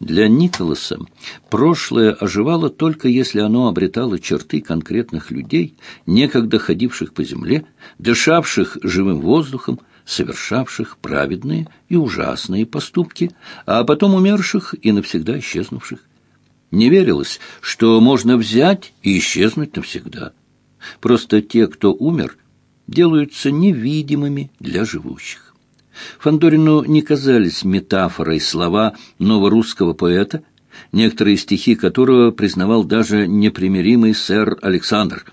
Для Николаса прошлое оживало только если оно обретало черты конкретных людей, некогда ходивших по земле, дышавших живым воздухом, совершавших праведные и ужасные поступки, а потом умерших и навсегда исчезнувших. Не верилось, что можно взять и исчезнуть навсегда. Просто те, кто умер, делаются невидимыми для живущих. Фандорину не казались метафорой слова новорусского поэта, некоторые стихи которого признавал даже непримиримый сэр Александр.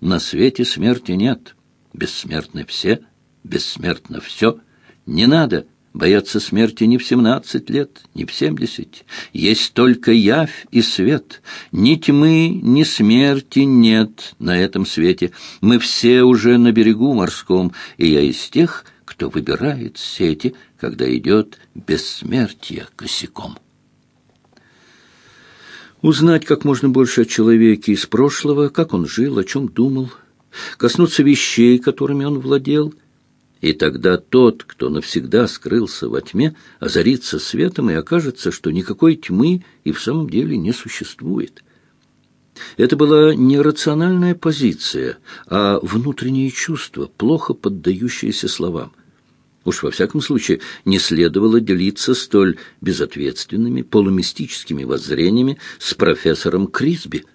«На свете смерти нет, бессмертны все, бессмертно все, не надо Бояться смерти ни в семнадцать лет, ни в семьдесят. Есть только явь и свет. Ни тьмы, ни смерти нет на этом свете. Мы все уже на берегу морском, и я из тех, кто выбирает сети, когда идет бессмертие косяком. Узнать как можно больше о человеке из прошлого, как он жил, о чем думал, коснуться вещей, которыми он владел — и тогда тот, кто навсегда скрылся во тьме, озарится светом и окажется, что никакой тьмы и в самом деле не существует. Это была не рациональная позиция, а внутреннее чувство, плохо поддающееся словам. Уж во всяком случае не следовало делиться столь безответственными полумистическими воззрениями с профессором Крисби –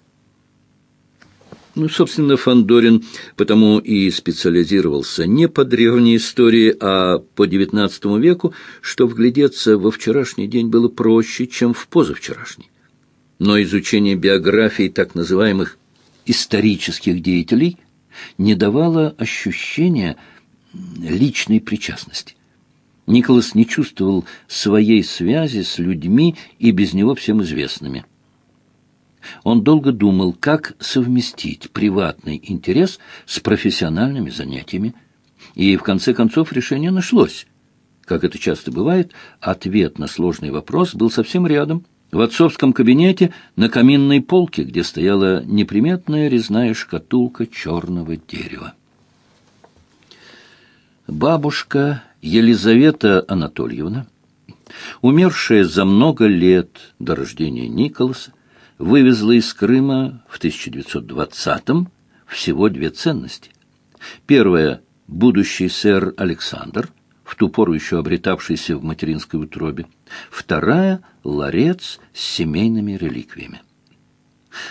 ну, собственно, Фандорин потому и специализировался не по древней истории, а по XIX веку, что вглядеться во вчерашний день было проще, чем в позавчерашний. Но изучение биографий так называемых исторических деятелей не давало ощущения личной причастности. Николас не чувствовал своей связи с людьми и без него всем известными – он долго думал, как совместить приватный интерес с профессиональными занятиями, и в конце концов решение нашлось. Как это часто бывает, ответ на сложный вопрос был совсем рядом, в отцовском кабинете на каминной полке, где стояла неприметная резная шкатулка черного дерева. Бабушка Елизавета Анатольевна, умершая за много лет до рождения Николаса, вывезла из Крыма в 1920-м всего две ценности. Первая – будущий сэр Александр, в ту пору еще обретавшийся в материнской утробе. Вторая – ларец с семейными реликвиями.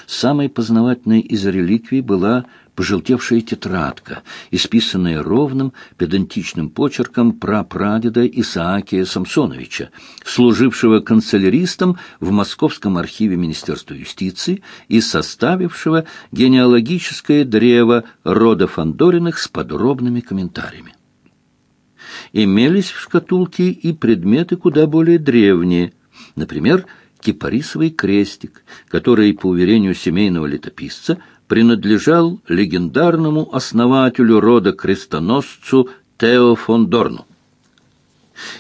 Самой познавательной из реликвий была пожелтевшая тетрадка, исписанная ровным педантичным почерком прапрадеда Исаакия Самсоновича, служившего канцеляристом в Московском архиве Министерства юстиции и составившего генеалогическое древо рода Фандориных с подробными комментариями. Имелись в шкатулке и предметы куда более древние, например, кипарисовый крестик, который, по уверению семейного летописца, принадлежал легендарному основателю рода крестоносцу Тео Дорну.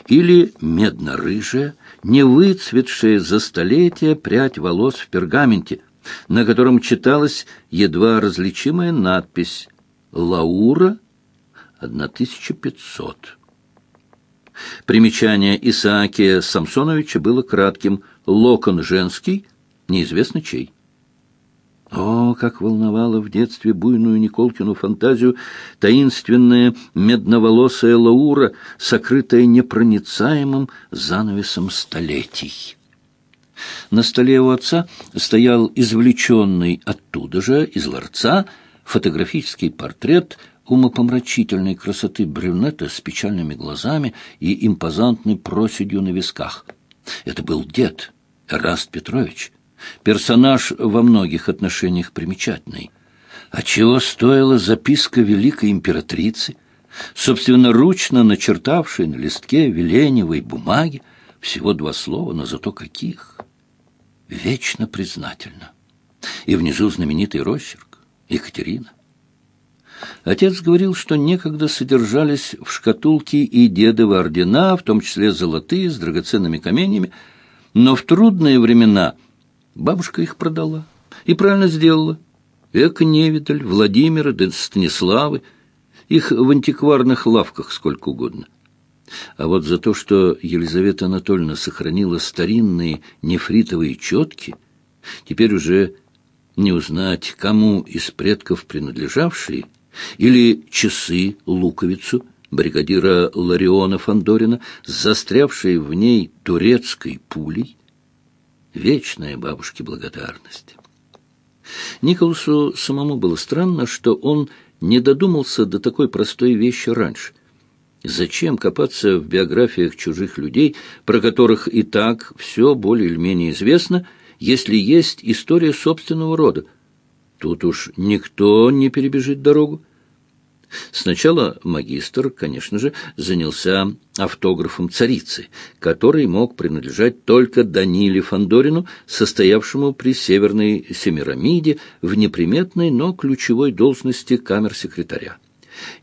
Или медно-рыжая, не выцветшая за столетия прядь волос в пергаменте, на котором читалась едва различимая надпись «Лаура 1500». Примечание Исаакия Самсоновича было кратким «Локон женский, неизвестно чей». О, как волновала в детстве буйную Николкину фантазию таинственная медноволосая Лаура, сокрытая непроницаемым занавесом столетий. На столе у отца стоял извлеченный оттуда же, из ларца, фотографический портрет умопомрачительной красоты брюнета с печальными глазами и импозантной проседью на висках. Это был дед, Эраст Петрович, Персонаж во многих отношениях примечательный. А чего стоила записка великой императрицы, собственно, ручно начертавшей на листке веленевой бумаги всего два слова, но зато каких? Вечно признательно. И внизу знаменитый росчерк Екатерина. Отец говорил, что некогда содержались в шкатулке и дедовы ордена, в том числе золотые, с драгоценными каменями, но в трудные времена – Бабушка их продала. И правильно сделала. Эко Невидаль, Владимира, да Станиславы. Их в антикварных лавках сколько угодно. А вот за то, что Елизавета Анатольевна сохранила старинные нефритовые четки, теперь уже не узнать, кому из предков принадлежавшие, или часы луковицу бригадира Лариона Фандорина, застрявшие в ней турецкой пулей, вечная бабушке благодарность. Николасу самому было странно, что он не додумался до такой простой вещи раньше. Зачем копаться в биографиях чужих людей, про которых и так все более или менее известно, если есть история собственного рода? Тут уж никто не перебежит дорогу. Сначала магистр, конечно же, занялся автографом царицы, который мог принадлежать только Даниле Фандорину, состоявшему при Северной Семирамиде в неприметной, но ключевой должности камер-секретаря.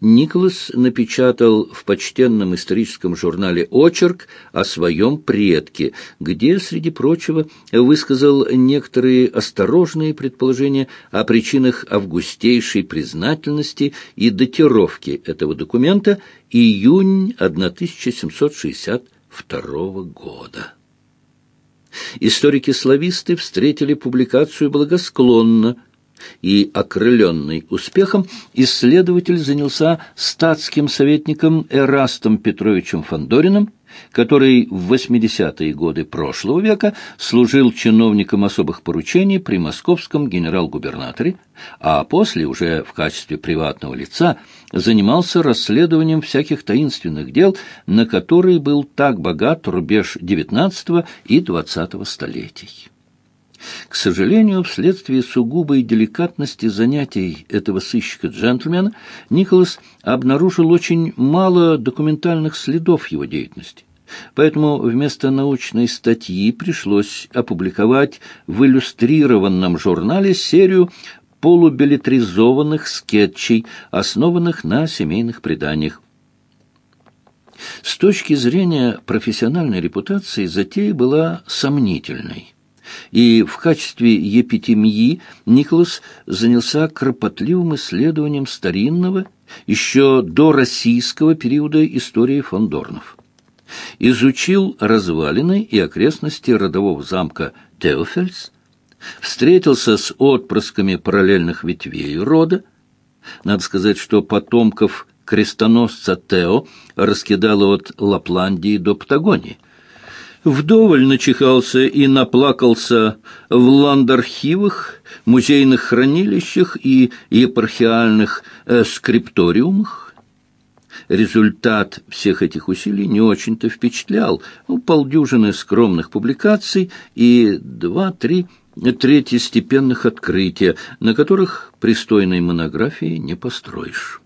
Николас напечатал в почтенном историческом журнале «Очерк» о своем предке, где, среди прочего, высказал некоторые осторожные предположения о причинах августейшей признательности и датировки этого документа июнь 1762 года. Историки-слависты встретили публикацию благосклонно – и, окрыленный успехом, исследователь занялся статским советником Эрастом Петровичем Фандориным, который в 80-е годы прошлого века служил чиновником особых поручений при московском генерал-губернаторе, а после уже в качестве приватного лица занимался расследованием всяких таинственных дел, на которые был так богат рубеж XIX и XX столетий. К сожалению, вследствие сугубой деликатности занятий этого сыщика-джентльмена, Николас обнаружил очень мало документальных следов его деятельности. Поэтому вместо научной статьи пришлось опубликовать в иллюстрированном журнале серию полубелетризованных скетчей, основанных на семейных преданиях. С точки зрения профессиональной репутации затея была сомнительной и в качестве епитемии Николас занялся кропотливым исследованием старинного, еще до российского периода истории фондорнов. Изучил развалины и окрестности родового замка Теофельс, встретился с отпрысками параллельных ветвей рода. Надо сказать, что потомков крестоносца Тео раскидало от Лапландии до Патагонии – вдоволь начихался и наплакался в ландархивах, музейных хранилищах и епархиальных э, скрипториумах. Результат всех этих усилий не очень-то впечатлял. Ну, полдюжины скромных публикаций и два-три третьестепенных открытия, на которых пристойной монографии не построишь.